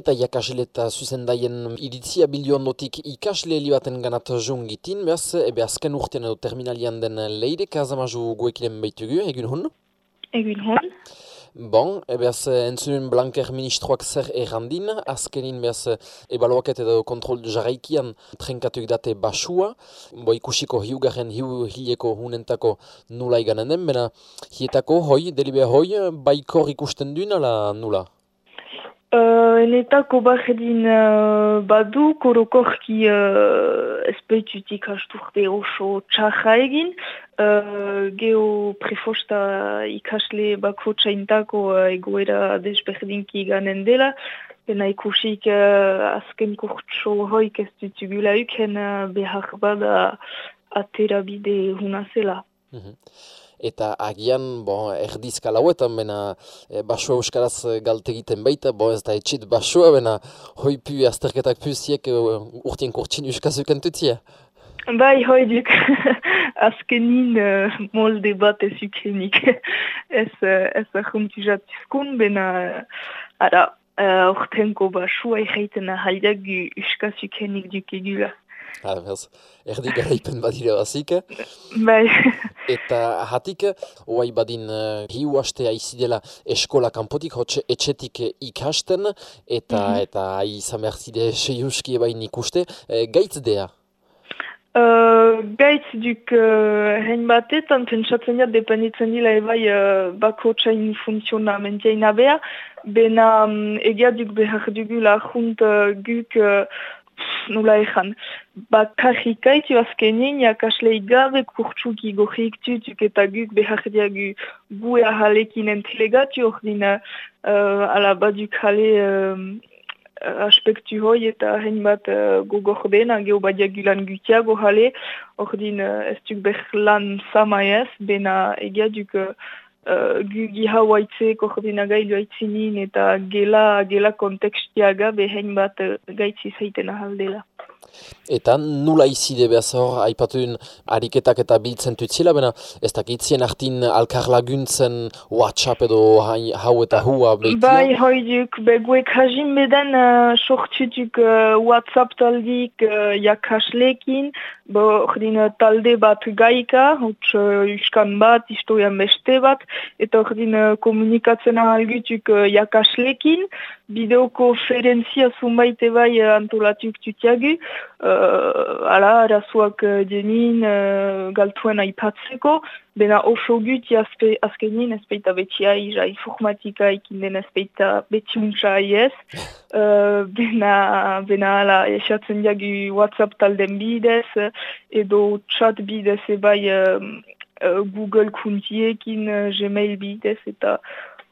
Eta jakasle eta zuzendaien iritzia bilioan dotik ikasle helibaten ganat jungitin, behaz, ebe azken urtean edo terminalian den leire kazamazu guekilen baitugu, egun hon? Egun hon. Bon, ebeaz entzunen Blanker ministroak zer errandin, azkenin beaz ebaluaket edo kontrol jarraikian trenkatuk date basua, bo ikusiko hiugarren hiu hileko hunentako nula iganen den, bena hietako hoi, delibe hoi, baikor ikusten duen ala nula? Uh, enetako bajedin uh, badu, korokorki uh, espeitutik hasturte oso txarra egin. Uh, geo prefosta ikasle bako txaintako uh, egoera desberdinki ganen dela. Pena ikusik uh, azken kurtso hoik ez dutugula uken uh, behar bada aterabide hunazela. Mm -hmm eta agian bo, erdizka lauetan, bena e, basua euskaraz galte egiten baita, bo ez da etxit basua, bena hoi pu azterketak puziek e, urtien kurtsin euskazuk entutia. Bai, hoi duk, azkenin uh, molde bat ez ukrenik. ez ez ahuntu jatizkun, bena ara, uh, urtenko basua egiten ahaliak euskazuk enik duk egula. Beraz, erdi garaipen badira bazik. Bai. Eta hatik, oai badin uh, hiu hastea izidela eskola kanpotik, hotxe etxetik ikasten, eta mm -hmm. eta izan behar zide seiuski ebain ikuste, e, gaitz dea? Uh, gaitz duk uh, hein batetan, pentsatzen dira dependitzen dila ebai uh, bako txain funtziona mentiaina bena um, egia duk behar dugula junt uh, guk uh, nola ezan, bakarrikaitu azkenin, jakasle igabe kurtsuki goxik tutuk eta guk behar diagu gu ahalekin entelegatu ordina uh, ala baduk jale uh, aspektu hoi eta hein bat uh, gogor bena, geho badiagu lan gutiago jale, ordin uh, ez duk beh lan sama ez, bena egia duk uh, Uh, Gugi hauaitze koordinagailu aitzinin eta gela, gela kontekstiaga behen bat gaitzi zaiten ahaldela. Eta nula izide behaz hor, haipatun ariketak eta biltzen tutzila, bena ez dakitzien artin alkar laguntzen WhatsApp edo hau eta hua behitia? Bai, hoi duk, beguek hajin beden uh, sortutuk uh, WhatsApp taldik uh, jakaslekin, bo ordin uh, talde bat gaika, uh, uskan bat, historian beste bat, eta ordin uh, komunikatzen ahalgutuk uh, jakaslekin, bideokonferentzia zumbaite bai uh, antolatuk tutiagu, uh, ala, arazuak uh, denin uh, galtuen aipatzeko, bena oso gut azpe, azkenin ezpeita betia ija informatika ikin den ezpeita beti muntza aiez. uh, bena, bena ala, esatzen diagu WhatsApp talden bidez, edo chat bidez ebai uh, Google kuntiekin, Gmail bidez, eta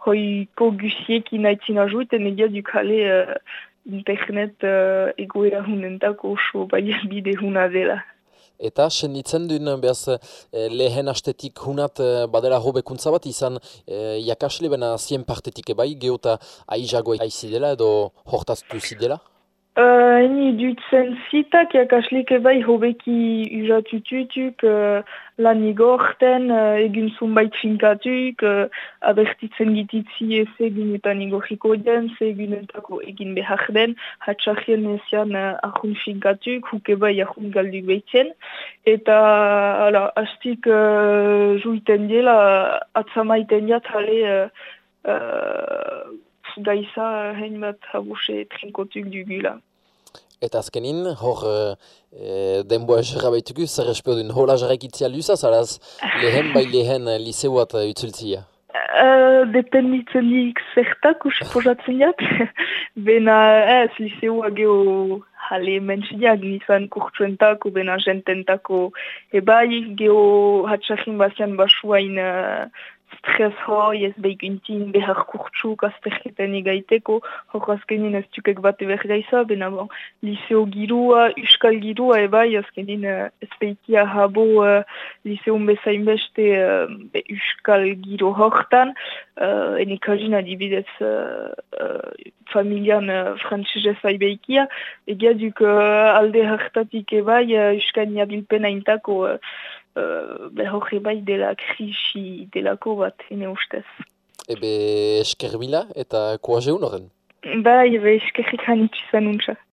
hoi kogusiekin haitzin ajuiten egia dukale uh, internet uh, egoera hunentako oso baina bide huna dela. Eta, sen ditzen duen, behaz, eh, lehen astetik hunat eh, badera hobekuntza bat izan eh, jakasle bena zien partetik ebai, geota aizagoa aizidela edo hortaztu zidela? Uh, ni dutzen zitak jakaslik ebai hobeki usatututuk, uh, lan igorten, uh, egin zunbait finkatuk, uh, abertitzen gititzi ez egin eta nigoriko den, ze egin entako egin behar den, hatxarien ezian uh, ahun finkatuk, huk ebai ahun galdu behitzen. Eta, ala, hastik uh, juiten dela, atzamaiten jat, hale, uh, uh, gaiza, hein bat habuse trinkotuk dugula. Eta azkenin, hor e, denboa eserra baitugu, zer espeo duen hola jarraikitzia lusa, zaraz lehen bai lehen liseuat utzultzia? Uh, Dependitzen nik zertak uspozatzen jat, bena ez liseua geho jale mentsiak nizan kurtsuentako, bena jententako ebai, geho hatxakin bazian basuain uh, stres hoi ez behikuntin behar kurtsuk azterketen egaiteko, hor azkenin ez tukek bat eber gaiza, bena bon, liseo girua, uskal girua ebai, azkenin ez behitia habo uh, liseun bezain beste uh, be uskal giro hortan, uh, enikajin adibidez uh, uh, familian uh, frantzizez aibekia, egia duk uh, alde hartatik ebai, uh, uskal niabilpena intako uh, uh, behorre bai dela krisi delako bat, ene ustez. Ebe esker mila eta koa jeun horren? Bai, bai, eskerrik hanitzu izan untsa.